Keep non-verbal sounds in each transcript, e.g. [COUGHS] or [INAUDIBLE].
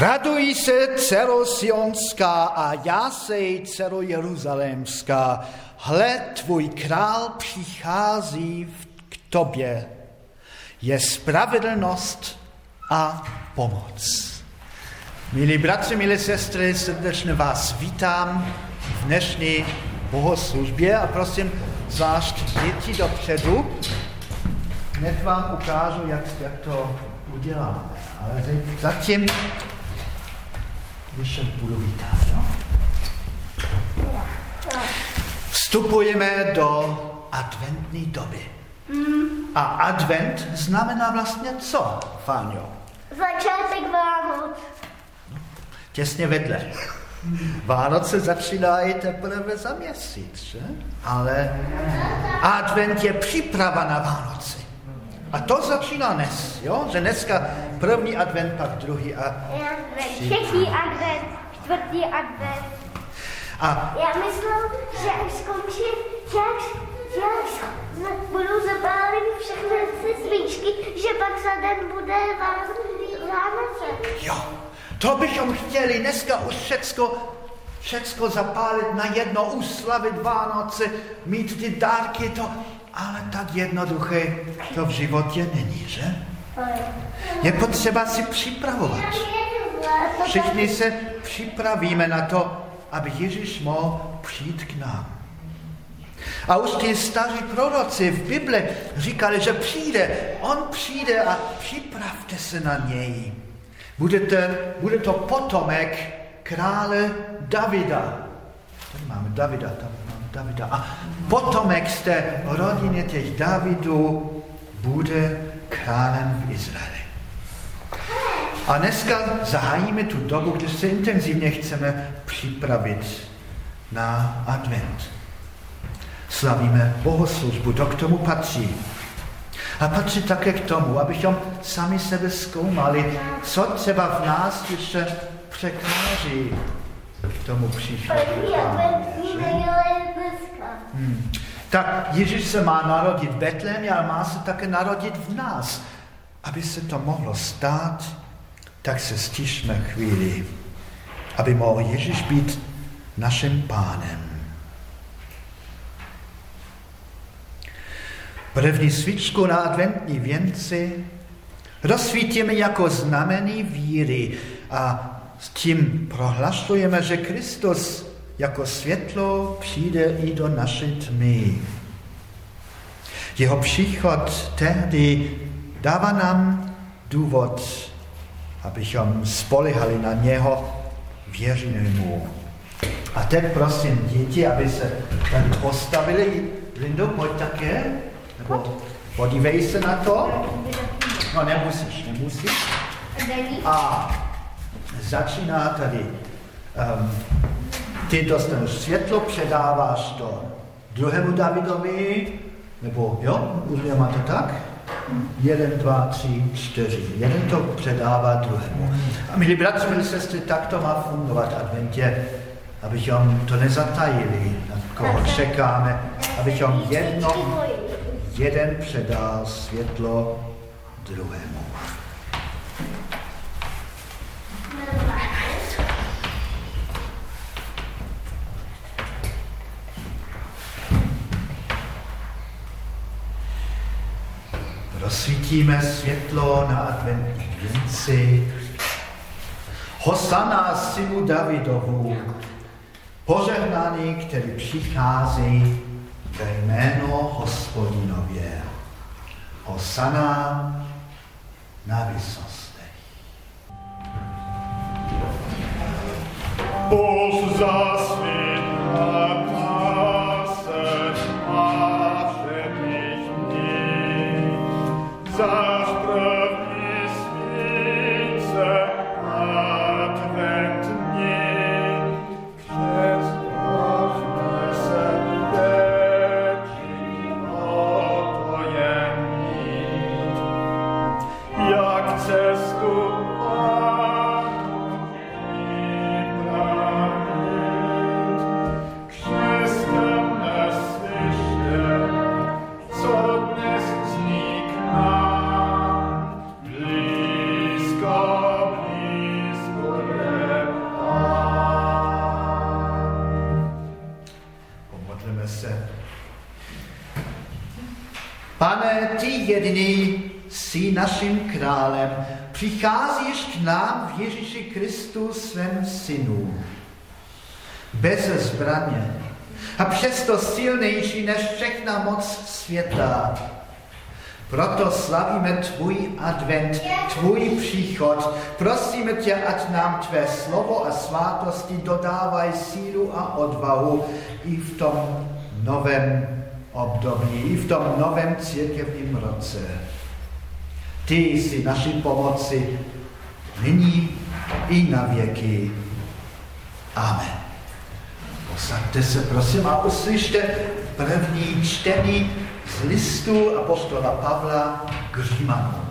Raduj se, celosionská a jásej, celojeruzalémská. Hle, tvůj král přichází k tobě. Je spravedlnost a pomoc. Milí bratři, milé sestry, srdečně vás vítám v dnešní bohoslužbě a prosím zvlášť děti dopředu. Hned vám ukážu, jak, jak to uděláme. Ale zatím když budu vítat. No? Vstupujeme do adventní doby. Mm. A advent znamená vlastně co, Fáňo? Začátek Vánoc. Těsně vedle. Vánoce začínají teprve za měsíc, že? ale advent je příprava na Vánoce. A to začíná dnes, jo? že dneska první advent, pak druhý a třetí advent, čtvrtý advent. A já myslím, že až skončí, že až, že až budou zapáleny všechny ty svíčky, že pak za den bude Vánoce. Jo, to bychom chtěli dneska už všecko, všecko zapálit na jedno, uslavit Vánoce, mít ty dárky, to, ale tak jednoduché to v životě není, že? Je potřeba si připravovat. Všichni se připravíme na to, aby Ježíš mohl přijít k nám. A už ti staří proroci v Bibli říkali, že přijde, on přijde a připravte se na něj. Budete, bude to potomek krále Davida. Tady máme Davida, tam Davida. A potomek z té rodiny těch Davidů bude králem v Izraeli. A dneska zahájíme tu dobu, kdy se intenzivně chceme připravit na advent. Slavíme bohoslužbu, to k tomu patří. A patří také k tomu, abychom sami sebe zkoumali, co třeba v nás ještě překáží k tomu příchodu. Hmm. Tak Ježíš se má narodit v Betlémě, ale má se také narodit v nás. Aby se to mohlo stát, tak se stišme chvíli, aby mohl Ježíš být naším pánem. První svíčku na adventní věnci rozsvítíme jako znamení víry a s tím prohlašujeme, že Kristus jako světlo přijde i do naší tmy. Jeho příchod tehdy dává nám důvod, abychom spolehali na něho, věříme mu. A teď prosím děti, aby se tady postavili. Lindo, pojď také. Nebo podívej se na to. No nemusíš, nemusíš. A začíná tady um, ty dostaneš světlo, předáváš to druhému Davidovi, nebo jo, už máte tak? Jeden, dva, tři, čtyři. Jeden to předává druhému. A milí bratři, milí sestry, tak to má fungovat adventě, abychom to nezatajili, na koho čekáme, abychom jedno, jeden předal světlo druhému. Rozsvítíme světlo na adventní věnci. Hosana synu Davidovu, požehnaný, který přichází ve jméno hospodinově. Hosana na vysostech. Bož zasvět králem, přicházíš k nám v Ježíši Kristu svém synu. Bez zbraně a přesto silnější než všechna moc světa. Proto slavíme tvůj advent, tvůj příchod. Prosíme tě, ať nám tvé slovo a svátosti dodávají sílu a odvahu i v tom novém období, i v tom novém církevním roce. Ty jsi naši pomoci nyní i na věky. Amen. Posaďte se, prosím, a uslyšte první čtení z listu apostola Pavla k Římanům.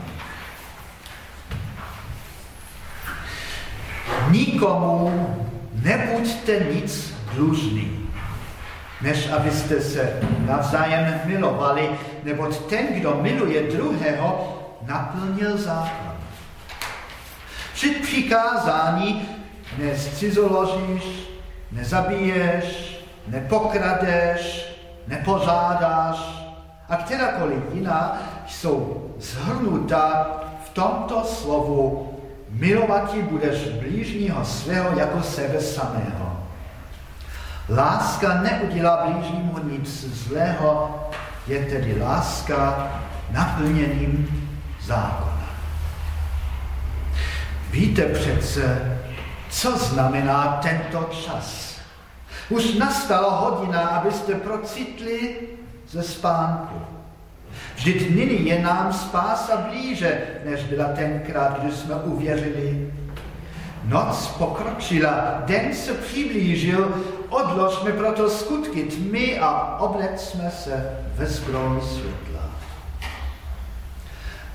Nikomu nebuďte nic dlužný, než abyste se navzájem milovali, neboť ten, kdo miluje druhého, naplnil zákon. Při přikázání nezcizoložíš, nezabiješ, nepokradeš, nepožádáš a kterákoliv jiná jsou zhrnuta v tomto slovu milovati budeš blížního svého jako sebe samého. Láska neudělá blížnímu nic zlého, je tedy láska naplněným zákona. Víte přece, co znamená tento čas. Už nastala hodina, abyste procitli ze spánku. Vždyť nyní je nám spása blíže, než byla tenkrát, když jsme uvěřili. Noc pokročila, den se přiblížil, odložme proto skutky tmy a oblecme se ve zbroj světla.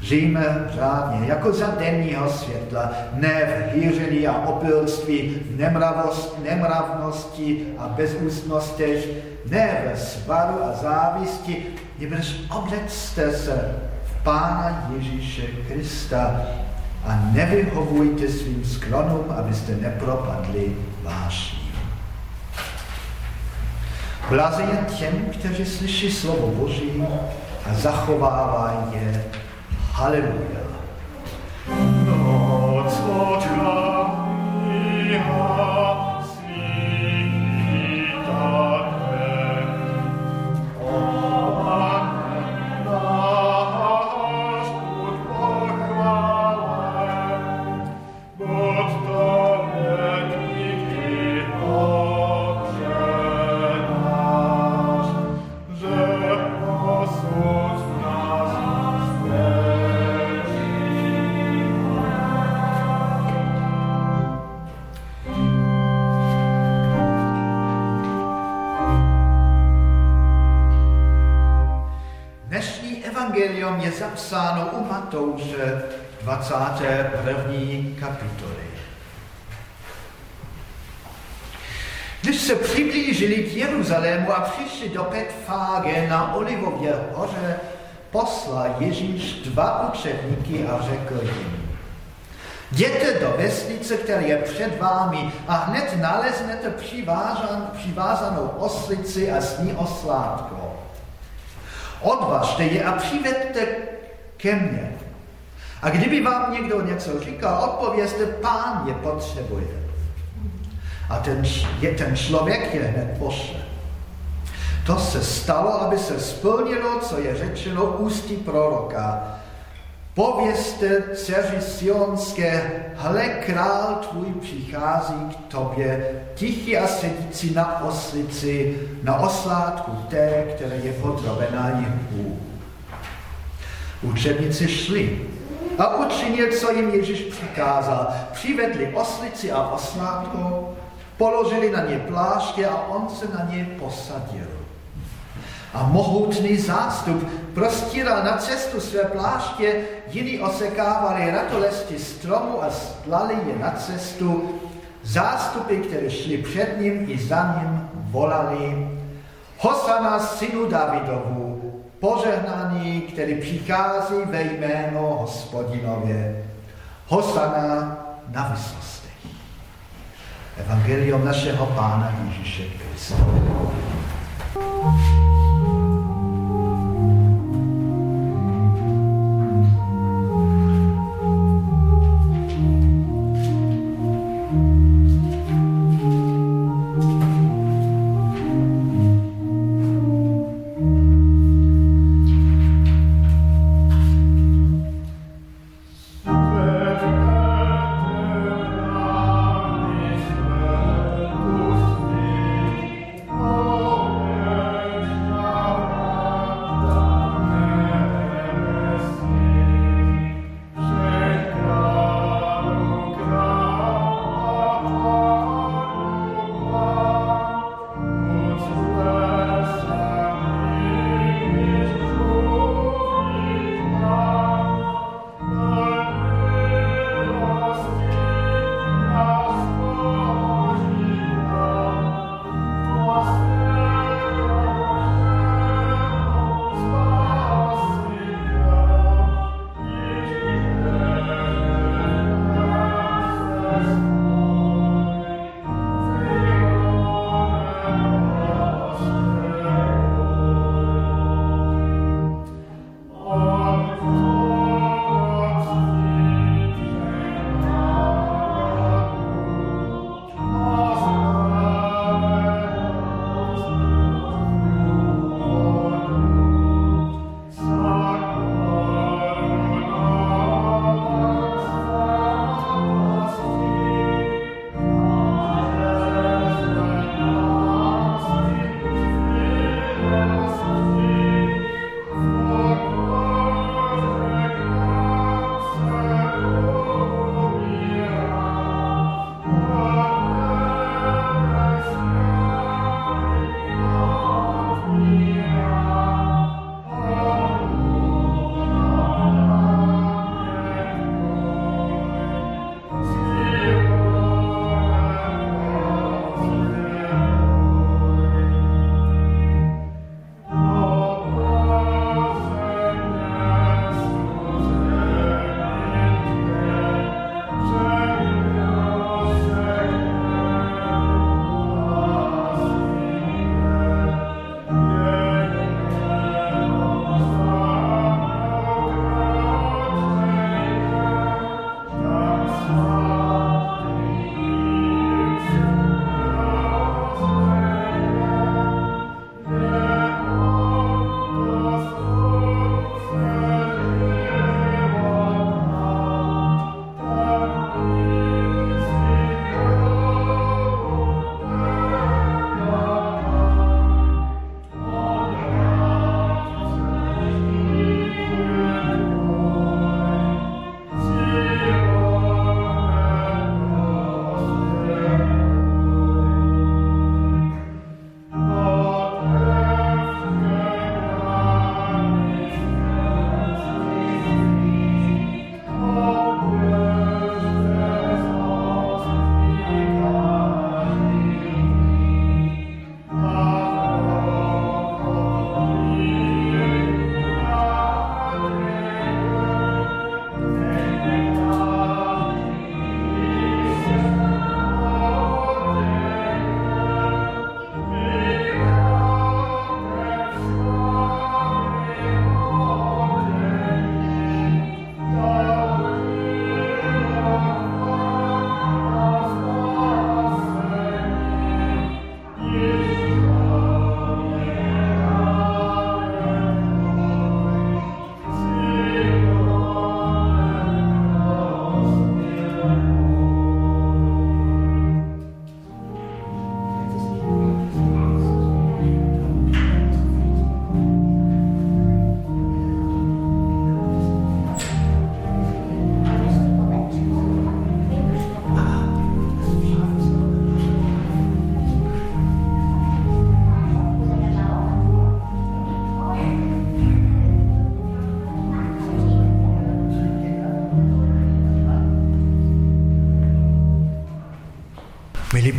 Žijeme řádně, jako za denního světla, ne v hýření a opilství, v nemravost, nemravnosti a bezústnostech, ne ve svaru a závisti, nebož oblecte se v Pána Ježíše Krista a nevyhovujte svým sklonům, abyste nepropadli vášním. Blaze je těm, kteří slyší slovo Boží a zachovávají je Hallelujah. Matouše 21. kapitoly. Když se přiblížili k Jeruzalému a přišli do Petfáge na Olivově hoře, poslal Ježíš dva učedníky a řekl jim, Jděte do vesnice, která je před vámi a hned naleznete přivázan, přivázanou oslici a s ní oslátko. Odvažte je a přivedte ke mně. A kdyby vám někdo něco říkal, odpovězte, pán je potřebuje. A ten, je, ten člověk je hned pošle. To se stalo, aby se splnilo, co je řečeno ústí proroka. Povězte dceři Sionské, hle král tvůj přichází k tobě, tichý a sedící na oslici, na oslátku té, které je podrobená jihu. Učedníci šli a učinil, co jim Ježíš přikázal. Přivedli oslici a oslátko, položili na ně pláště a on se na ně posadil. A mohutný zástup prostíral na cestu své pláště, jiní osekávali ratolesti stromu a stlali je na cestu. Zástupy, které šli před ním i za ním, volali Hosana synu Davidovu, požehnaný, který přichází ve jméno hospodinově. Hosana na vysostech. Evangelium našeho Pána Ježíše Krista.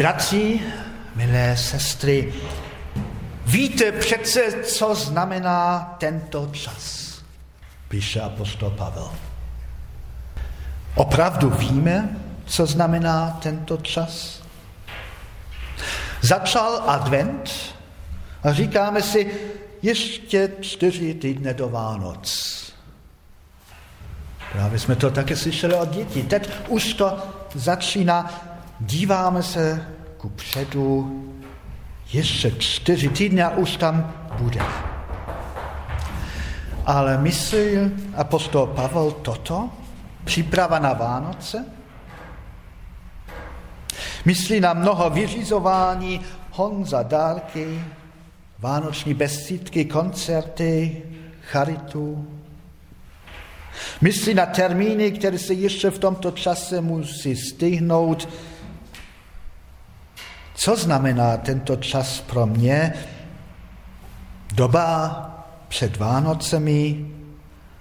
Bratři, milé sestry, víte přece, co znamená tento čas, píše apostol Pavel. Opravdu víme, co znamená tento čas? Začal advent a říkáme si, ještě čtyři týdny do Vánoc. Právě jsme to také slyšeli od dětí. Teď už to začíná, díváme se ku předu, ještě čtyři týdny a už tam bude. Ale myslí apostol Pavel toto? Příprava na Vánoce? Myslí na mnoho vyřizování, honza dárky, vánoční besídky, koncerty, charitu. Myslí na termíny, které se ještě v tomto čase musí stihnout. Co znamená tento čas pro mě? Doba před Vánocemi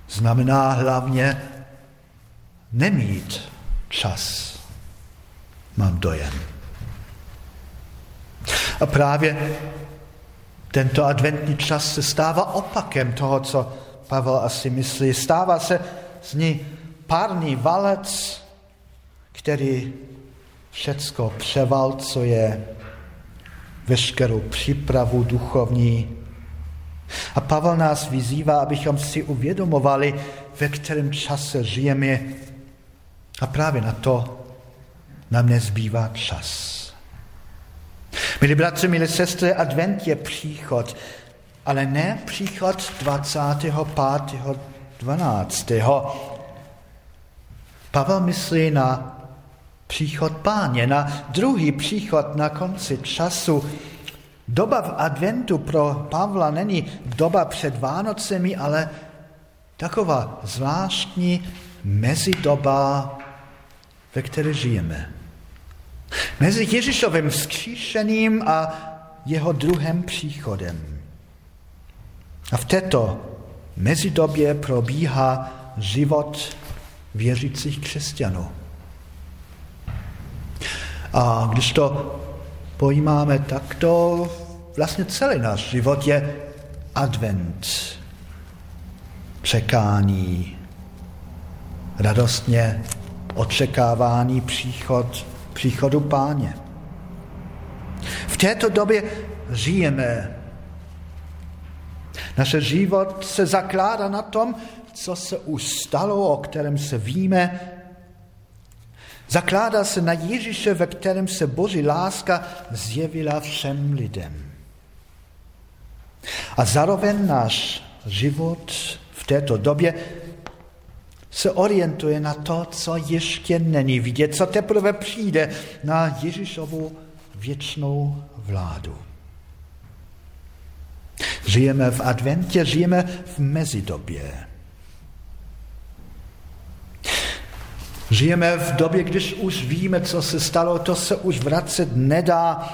znamená hlavně nemít čas, mám dojem. A právě tento adventní čas se stává opakem toho, co Pavel asi myslí. Stává se z ní párný valec, který všecko převalcuje, veškerou přípravu duchovní. A Pavel nás vyzývá, abychom si uvědomovali, ve kterém čase žijeme. A právě na to nám nezbývá čas. Milí bratři, milí sestry, advent je příchod, ale ne příchod 25. 12. Pavel myslí na příchod páně, na druhý příchod na konci času. Doba v adventu pro Pavla není doba před Vánocemi, ale taková zvláštní mezidoba, ve které žijeme. Mezi Ježíšovým vzkříšením a jeho druhým příchodem. A v této mezidobě probíhá život věřících křesťanů. A když to pojímáme takto, vlastně celý náš život je advent, čekání, radostně očekávání příchod, příchodu páně. V této době žijeme naše život se zakládá na tom, co se už stalo, o kterém se víme. Zakládá se na Ježíše, ve kterém se Boží láska zjevila všem lidem. A zároveň náš život v této době se orientuje na to, co ještě není vidět, co teprve přijde na Ježíšovu věčnou vládu. Žijeme v adventě, žijeme v mezidobě. Žijeme v době, když už víme, co se stalo, to se už vracet nedá.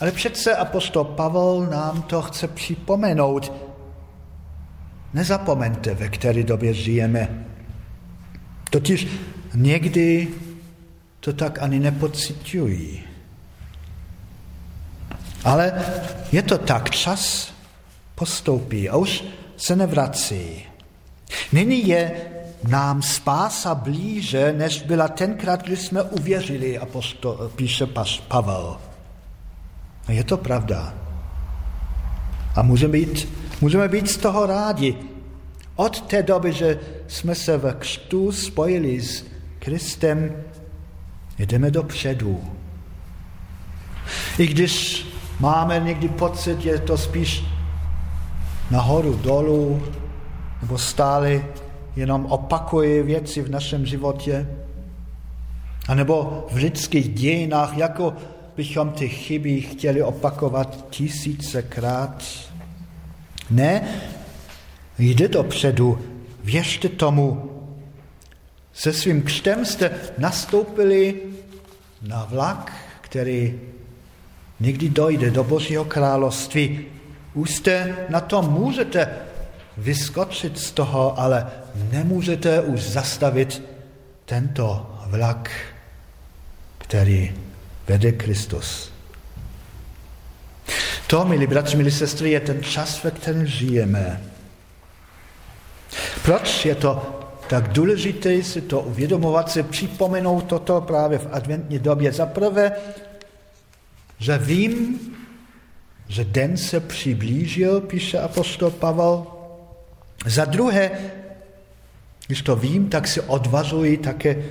Ale přece apostol Pavel nám to chce připomenout. Nezapomeňte, ve které době žijeme. Totiž někdy to tak ani nepocitují. Ale je to tak, čas postoupí a už se nevrací. Nyní je nám spása blíže, než byla tenkrát, když jsme uvěřili, apostol, píše Pavel. A je to pravda. A můžeme být, můžeme být z toho rádi. Od té doby, že jsme se v křtu spojili s Kristem, jdeme dopředu. I když Máme někdy pocit, že to spíš nahoru, dolů, nebo stále jenom opakuje věci v našem životě. A nebo v lidských dějinách, jako bychom ty chyby chtěli opakovat tisícekrát. Ne, jde dopředu, věřte tomu. Se svým křtem jste nastoupili na vlak, který někdy dojde do Božího království. Už jste na to můžete vyskočit z toho, ale nemůžete už zastavit tento vlak, který vede Kristus. To, milí bratři, milí sestry, je ten čas, ve kterém žijeme. Proč je to tak důležité si to uvědomovat, si připomenout toto právě v adventní době. Za prvé, že vím, že den se přiblížil, píše apostol Pavel. Za druhé, když to vím, tak si odvažuji také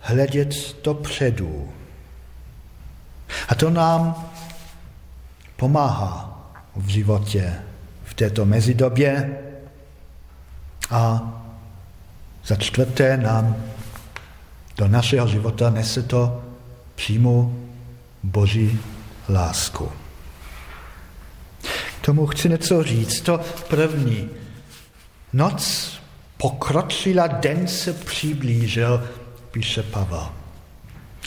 hledět dopředu. A to nám pomáhá v životě v této mezidobě. A za čtvrté nám do našeho života nese to přímo Boží lásku. K tomu chci něco říct. To první. Noc pokročila, den se přiblížil, píše Pavel.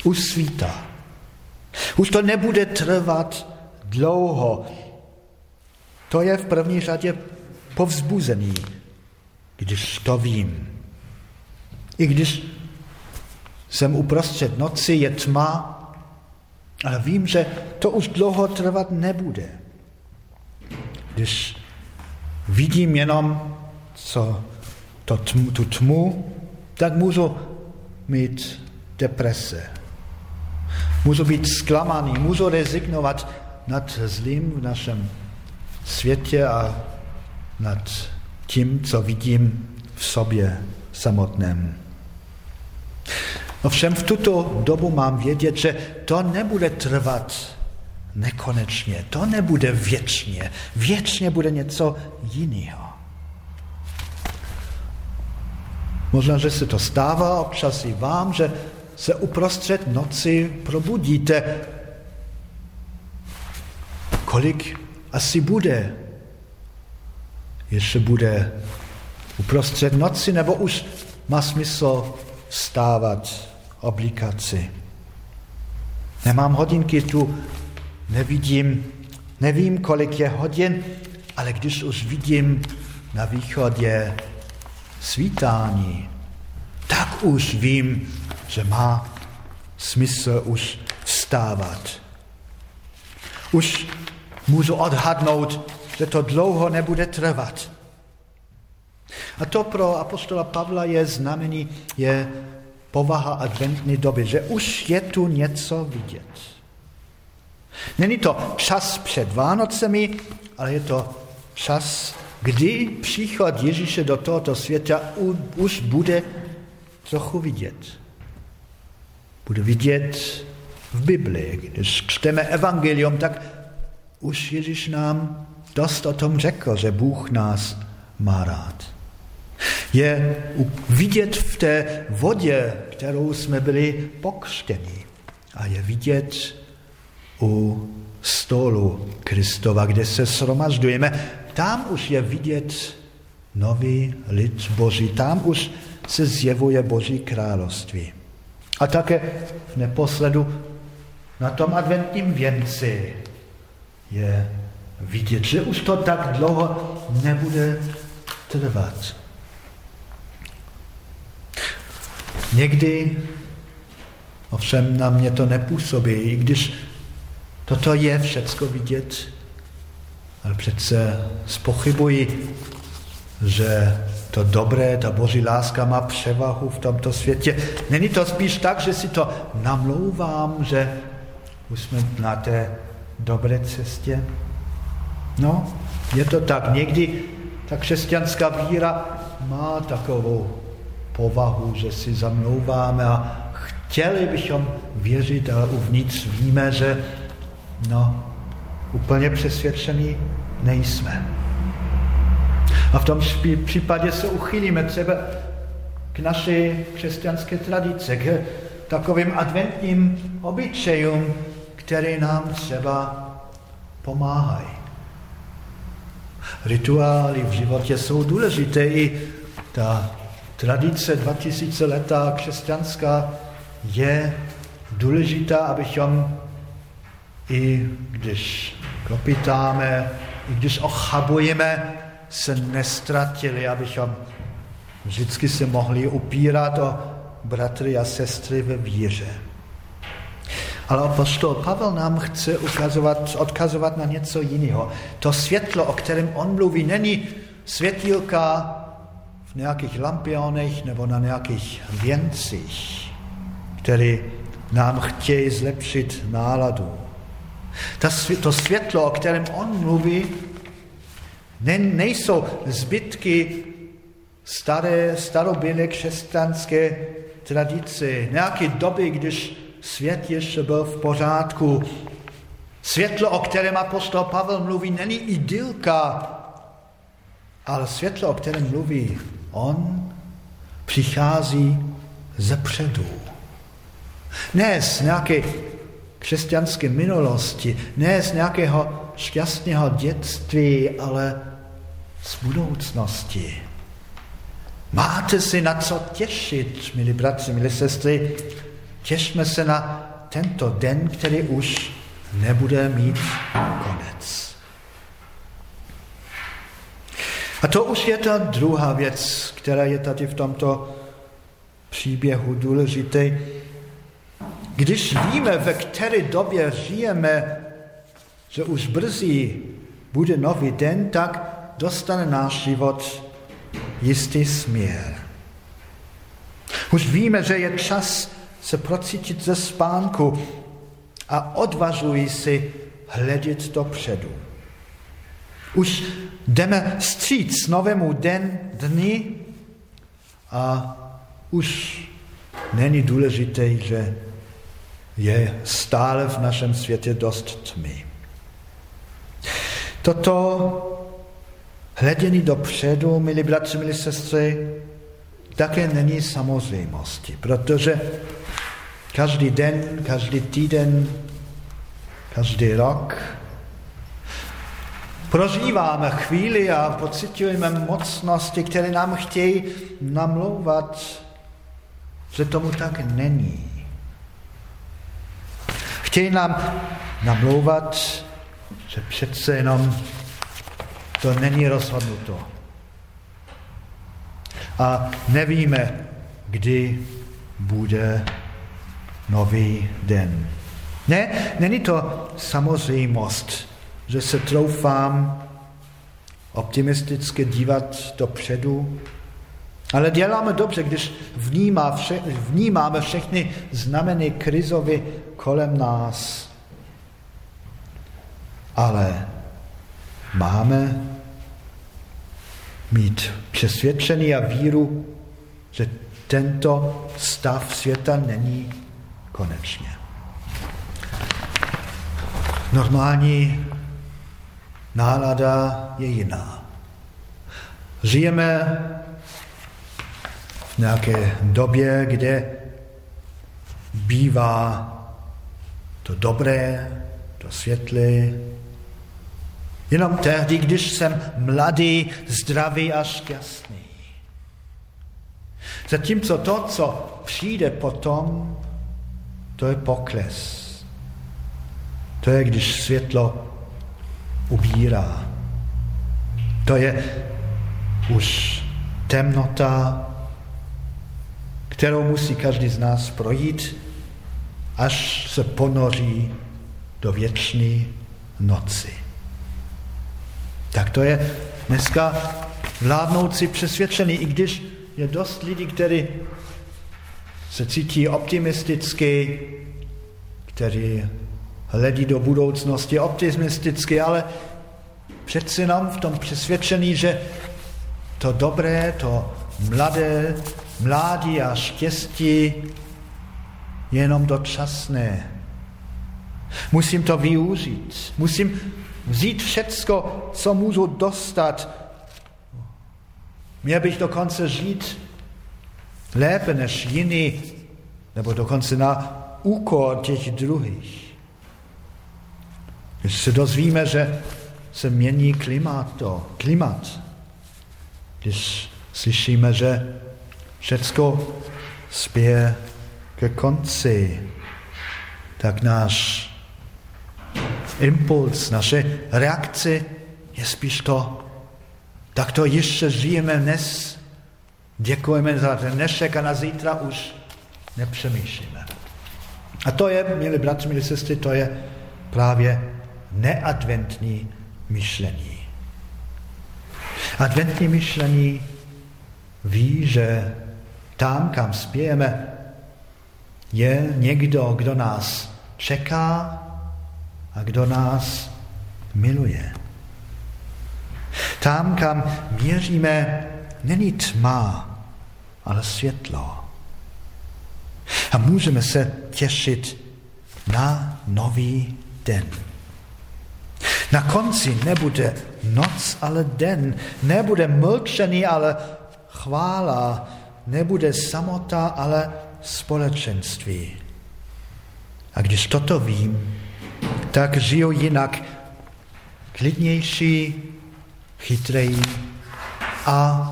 Už svítá. Už to nebude trvat dlouho. To je v první řadě povzbuzený, když to vím. I když jsem uprostřed noci, je tma, ale vím, že to už dlouho trvat nebude. Když vidím jenom co to tmu, tu tmu, tak můžu mít deprese. Můžu být zklamaný, můžu rezignovat nad zlým v našem světě a nad tím, co vidím v sobě samotném. Ovšem v tuto dobu mám vědět, že to nebude trvat nekonečně, to nebude věčně. Věčně bude něco jiného. Možná, že se to stává občas i vám, že se uprostřed noci probudíte. Kolik asi bude? Ještě bude uprostřed noci, nebo už má smysl stávat oblikaci. Nemám hodinky tu, nevidím, nevím, kolik je hodin, ale když už vidím na východě svítání, tak už vím, že má smysl už vstávat. Už můžu odhadnout, že to dlouho nebude trvat. A to pro apostola Pavla je znamení, je povaha adventní doby, že už je tu něco vidět. Není to čas před Vánocemi, ale je to čas, kdy příchod Ježíše do tohoto světa už bude trochu vidět. Bude vidět v Biblii. Když čteme evangelium, tak už Ježíš nám dost o tom řekl, že Bůh nás má rád. Je vidět v té vodě, kterou jsme byli pokřtěni. A je vidět u stolu Kristova, kde se shromažďujeme. Tam už je vidět nový lid Boží. Tam už se zjevuje Boží království. A také v neposledu na tom adventním věnci je vidět, že už to tak dlouho nebude trvat. Někdy ovšem na mě to nepůsobí, i když toto je všecko vidět, ale přece spochybuji, že to dobré, ta boží láska má převahu v tomto světě. Není to spíš tak, že si to namlouvám, že už jsme na té dobré cestě? No, je to tak. Někdy ta křesťanská víra má takovou povahu, že si zamlouváme a chtěli bychom věřit, ale uvnitř víme, že no, úplně přesvědčení nejsme. A v tom případě se uchylíme třeba k naší křesťanské tradice, k takovým adventním obyčejům, které nám třeba pomáhají. Rituály v životě jsou důležité, i ta tradice 2000 letá křesťanská je důležitá, abychom i když klopitáme, i když ochabujeme, se nestratili, abychom vždycky se mohli upírat o bratry a sestry ve víře. Ale apostol Pavel nám chce ukazovat, odkazovat na něco jiného. To světlo, o kterém on mluví, není světílka v nějakých lampionech nebo na nějakých věncích, které nám chtějí zlepšit náladu. To světlo, o kterém on mluví, ne, nejsou zbytky staré, starobylé křesťanské tradice, nějaké doby, když svět ještě byl v pořádku. Světlo, o kterém apostol Pavel mluví, není idylka, ale světlo, o kterém mluví on, přichází ze předu. Ne z nějaké křesťanské minulosti, ne z nějakého šťastného dětství, ale z budoucnosti. Máte si na co těšit, milí bratři, milí sestry. Těšme se na tento den, který už nebude mít konec. A to už je ta druhá věc, která je tady v tomto příběhu důležitý. Když víme, ve které době žijeme, že už brzy bude nový den, tak dostane náš život jistý směr. Už víme, že je čas se procítit ze spánku a odvažují si hledět dopředu. Už jdeme stříc novému den, dny a už není důležité, že je stále v našem světě dost tmy. Toto hledění dopředu, milí bratři, milí sestry, také není samozřejmosti, protože každý den, každý týden, každý rok prožíváme chvíli a pocitujeme mocnosti, které nám chtějí namlouvat, že tomu tak není. Chtějí nám namlouvat, že přece jenom to není rozhodnuto. A nevíme, kdy bude nový den. Ne, není to samozřejmost, že se troufám optimisticky dívat dopředu, ale děláme dobře, když vnímá vše, vnímáme všechny znameny krizovy kolem nás. Ale máme mít přesvědčení a víru, že tento stav světa není konečně. Normální nálada je jiná. Žijeme v nějaké době, kde bývá to dobré, to světlé, Jenom tehdy, když jsem mladý, zdravý a šťastný. Zatímco to, co přijde potom, to je pokles. To je, když světlo ubírá. To je už temnota, kterou musí každý z nás projít, až se ponoří do věčné noci. Tak to je dneska vládnoucí přesvědčený, i když je dost lidí, kteří se cítí optimisticky, kteří hledí do budoucnosti optimisticky, ale přeci nám v tom přesvědčení, že to dobré, to mladé, mládí a štěstí jenom dočasné. Musím to využít. Musím vzít všecko, co můžu dostat. Měl bych dokonce žít lépe než jiný, nebo dokonce na úkor těch druhých. Když se dozvíme, že se mění klimat, to, klimat, když slyšíme, že všecko spěje ke konci, tak náš impuls, naše reakce je spíš to, tak to ještě žijeme dnes, děkujeme za dnešek a na zítra už nepřemýšlíme. A to je, milí bratři, milí sestry, to je právě neadventní myšlení. Adventní myšlení ví, že tam, kam spějeme, je někdo, kdo nás čeká a kdo nás miluje. Tam, kam měříme, není tma, ale světlo. A můžeme se těšit na nový den. Na konci nebude noc, ale den. Nebude mlčení, ale chvála. Nebude samota, ale společenství. A když toto vím, tak žiju jinak, klidnější, chytřejí a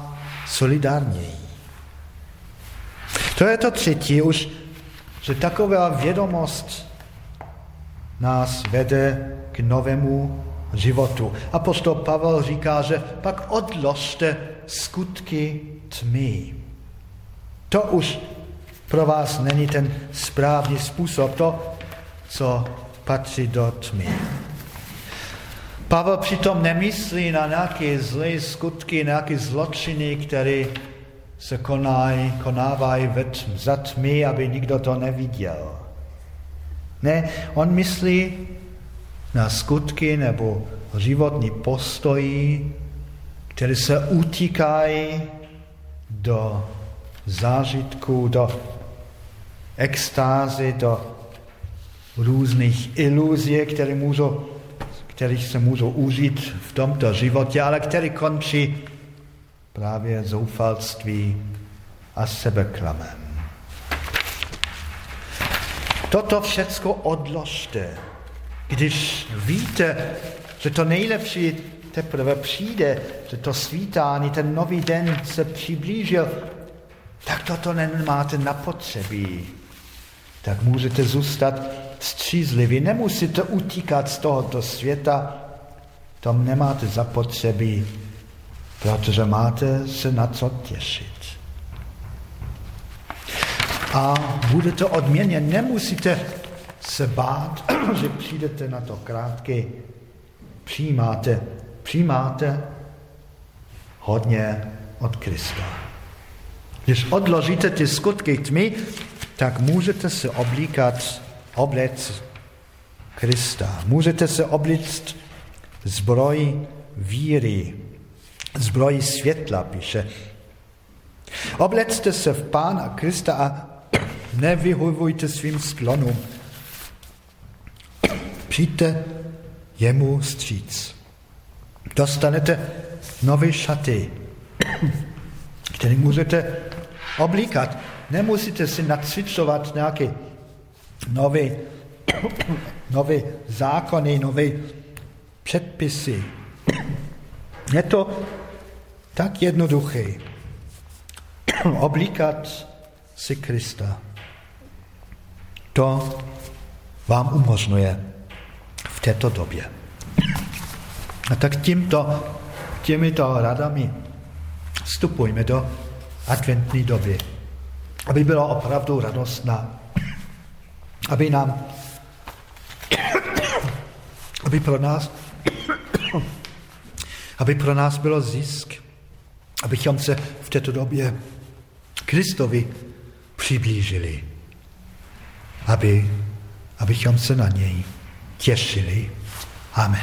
solidárněji. To je to třetí už, že taková vědomost nás vede k novému životu. Apostol Pavel říká, že pak odložte skutky tmy. To už pro vás není ten správný způsob, to, co patří do tmy. Pavel přitom nemyslí na nějaké zlé skutky, nějaké zločiny, které se konají, konávají za tmy, aby nikdo to neviděl. Ne, on myslí na skutky nebo životní postoji, které se utíkají do zážitku, do extázy, do různých iluzí, které můžou, kterých se můžou užít v tomto životě, ale které končí právě zoufalství a sebeklamem. Toto všecko odložte, když víte, že to nejlepší teprve přijde, že to svítání, ten nový den se přiblížil, tak toto nemáte na potřebí. Tak můžete zůstat střízliví, nemusíte utíkat z tohoto světa, tom nemáte zapotřebí, protože máte se na co těšit a budete odměně. Nemusíte se bát, [CLEARS THROAT] že přijdete na to krátké. Přijímáte, přijímáte hodně od Krista. Když odložíte ty skutky tmy, tak můžete se oblíkat, oblec Krista. Můžete se oblíct zbroj víry, zbroj světla, píše. Oblecte se v Pána Krista a [CLEARS THROAT] nevyhovujte svým sklonům. Přijďte jemu stříc. Dostanete nové šaty, [CLEARS THROAT] které můžete oblíkat. Nemusíte si nacvičovat nějaké nové, [COUGHS] nové zákony, nové předpisy. Je to tak jednoduché. [COUGHS] Oblíkat si Krista. To vám umožňuje v této době. A tak tímto, těmito radami vstupujme do adventní doby, aby byla opravdu radostná, aby nám, aby pro nás, aby pro nás bylo zisk, abychom se v této době Kristovi přiblížili aby, abychom se na něj těšili. Amen.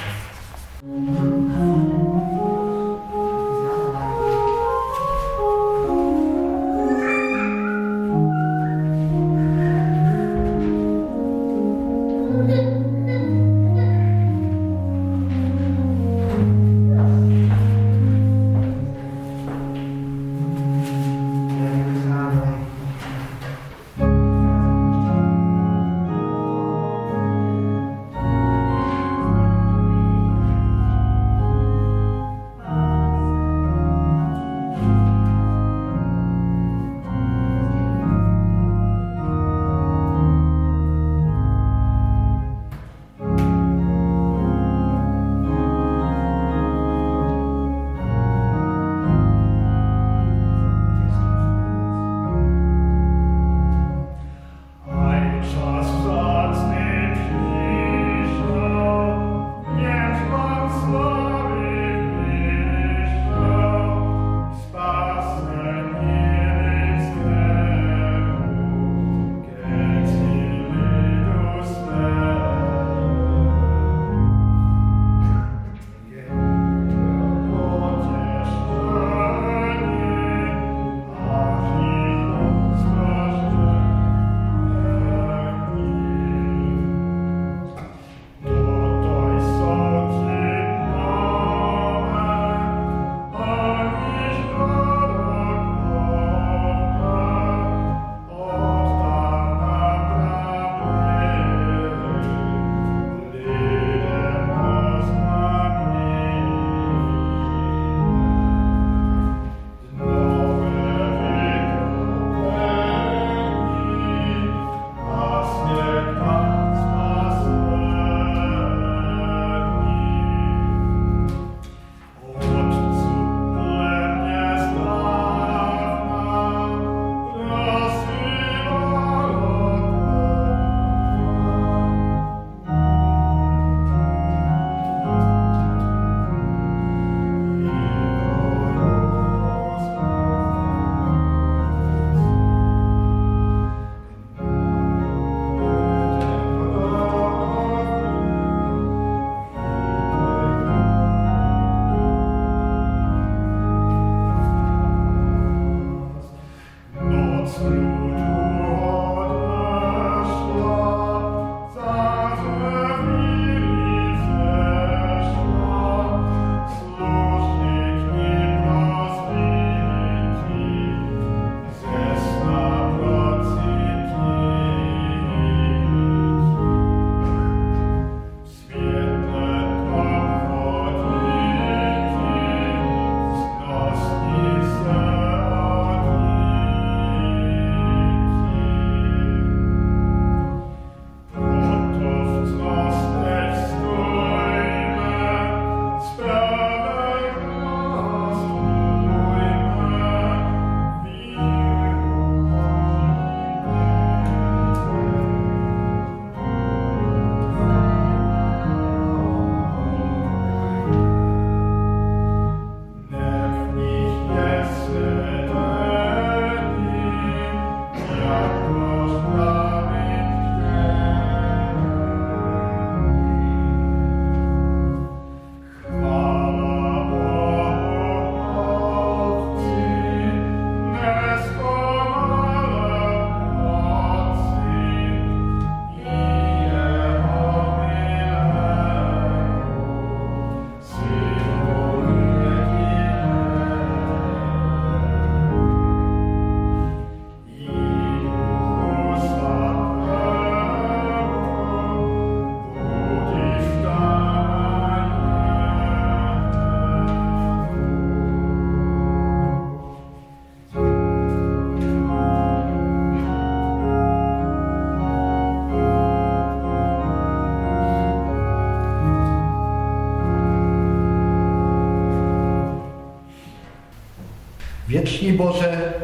Věčný Bože,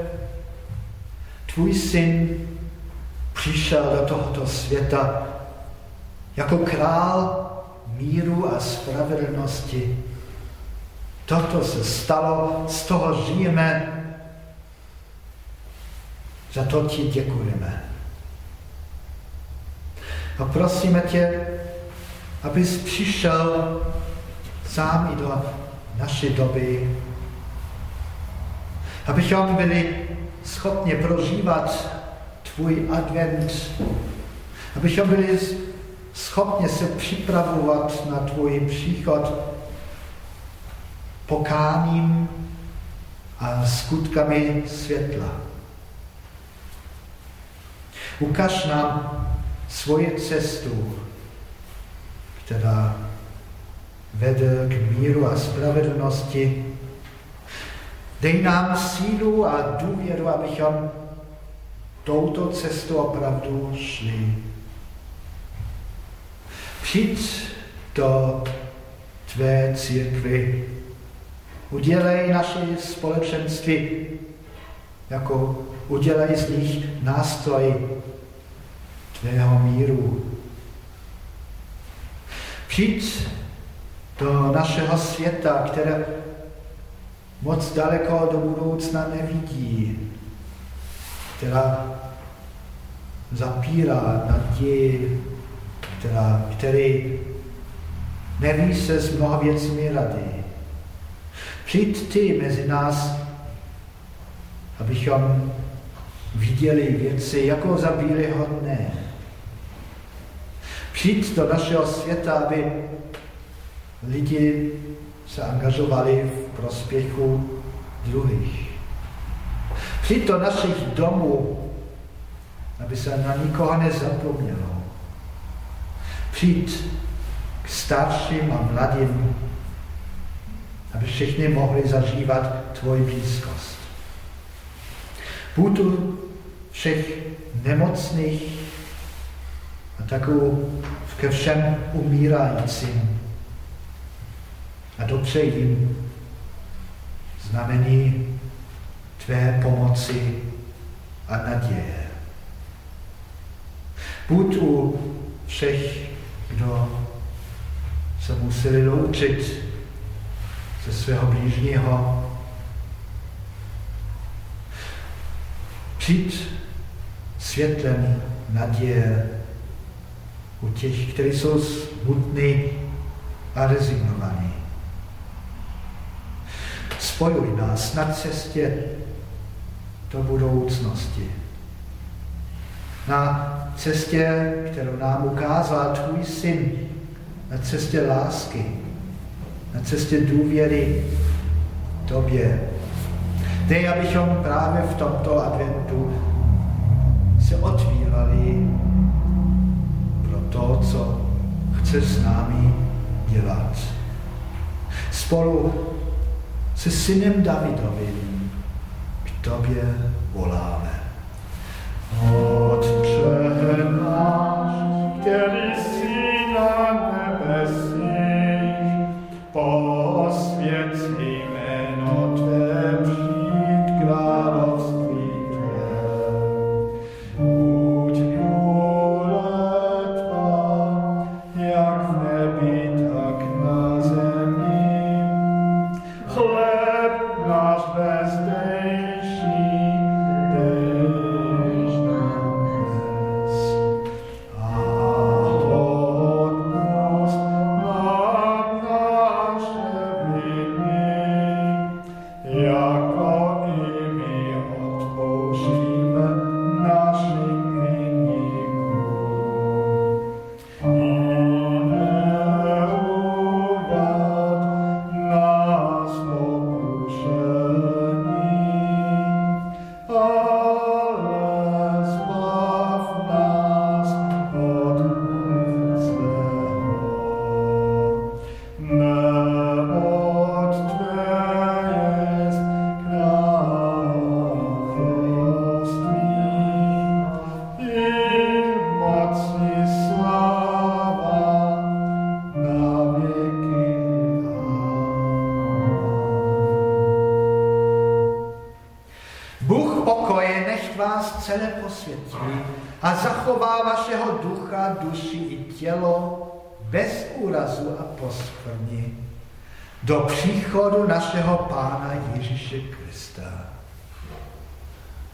tvůj syn přišel do tohoto světa jako král míru a spravedlnosti. Toto se stalo, z toho žijeme, za to ti děkujeme. A prosíme tě, abys přišel sám i do naší doby, abychom byli schopni prožívat tvůj advent, abychom byli schopni se připravovat na tvůj příchod pokáním a skutkami světla. Ukaž nám svoji cestu, která vede k míru a spravedlnosti. Dej nám sílu a důvěru, abychom touto cestou opravdu šli. Přijď do tvé církvy, udělej naše společenství, jako udělej z nich nástroj tvého míru. Přijď do našeho světa, které moc daleko do budoucna nevidí, která zapírá naději, která, který neví se s mnoha věcmi rady. Přijď ty mezi nás, abychom viděli věci jako za hodné. Přijď do našeho světa, aby lidi se angažovali v prospěchu druhých. Přijď do našich domů, aby se na nikoho nezapomnělo. Přijď k starším a mladým, aby všichni mohli zažívat tvoji blízkost. Budu všech nemocných a takovou ke všem umírajícím a dopřeji jim znamení tvé pomoci a naděje. Buď u všech, kdo se museli loučit ze svého blížního. Přijď světlem naděje u těch, kteří jsou smutní a rezignovaní. Spojuj nás na cestě do budoucnosti. Na cestě, kterou nám ukázal tvůj syn, na cestě lásky, na cestě důvěry tobě. Dej, abychom právě v tomto adventu se otvírali pro to, co chce s námi dělat. Spolu se synem Davidovým k tobě voláme. Otče náš, který jsi na nebesích, posvěd do příchodu našeho Pána Ježíše Krista.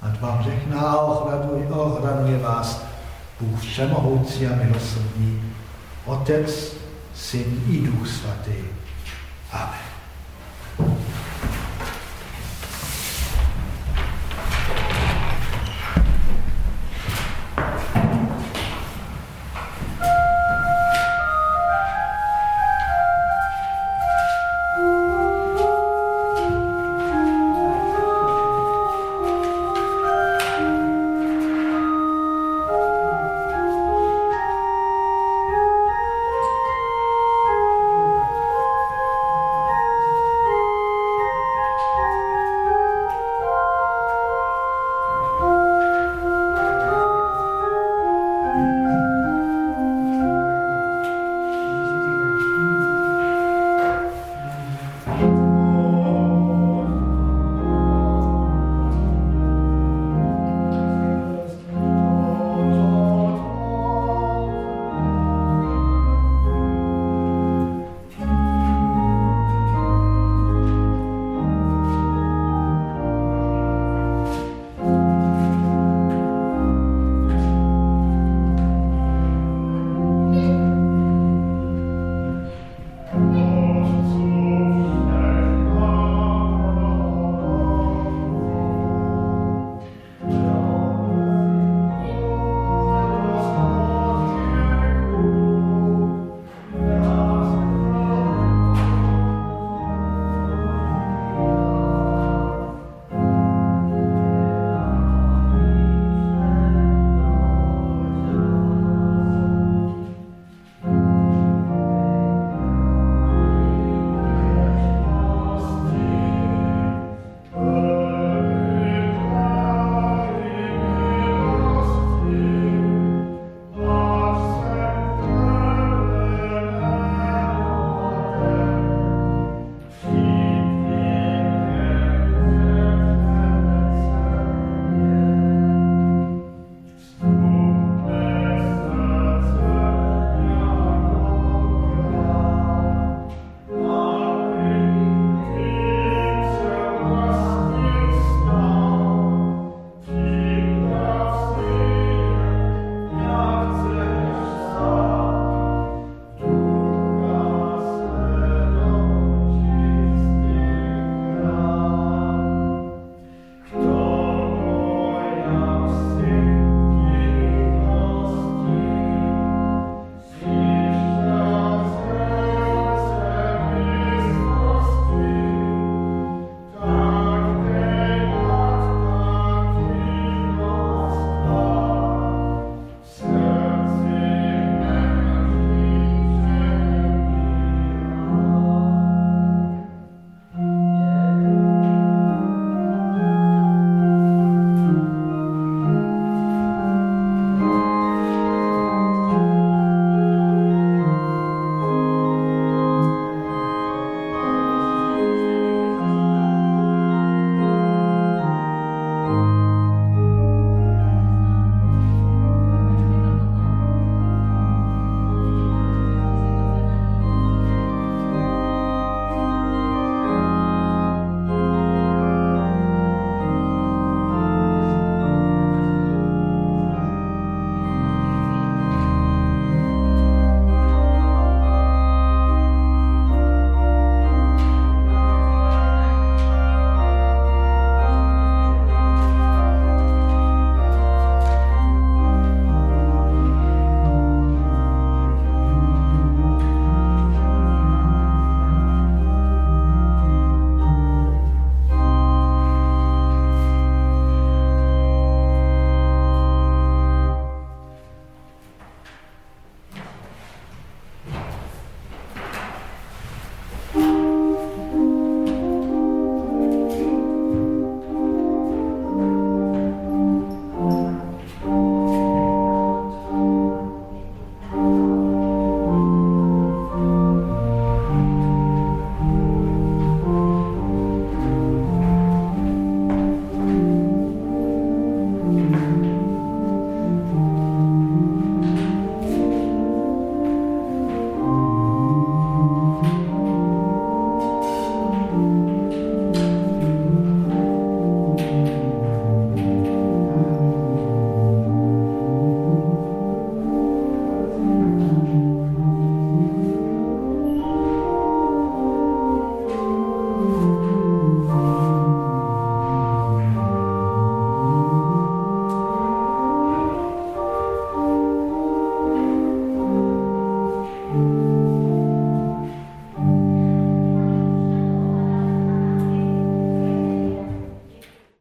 A vám řekná a ochranuje vás Bůh všemohoucí a milosrdný, Otec, Syn i Duch Svatý.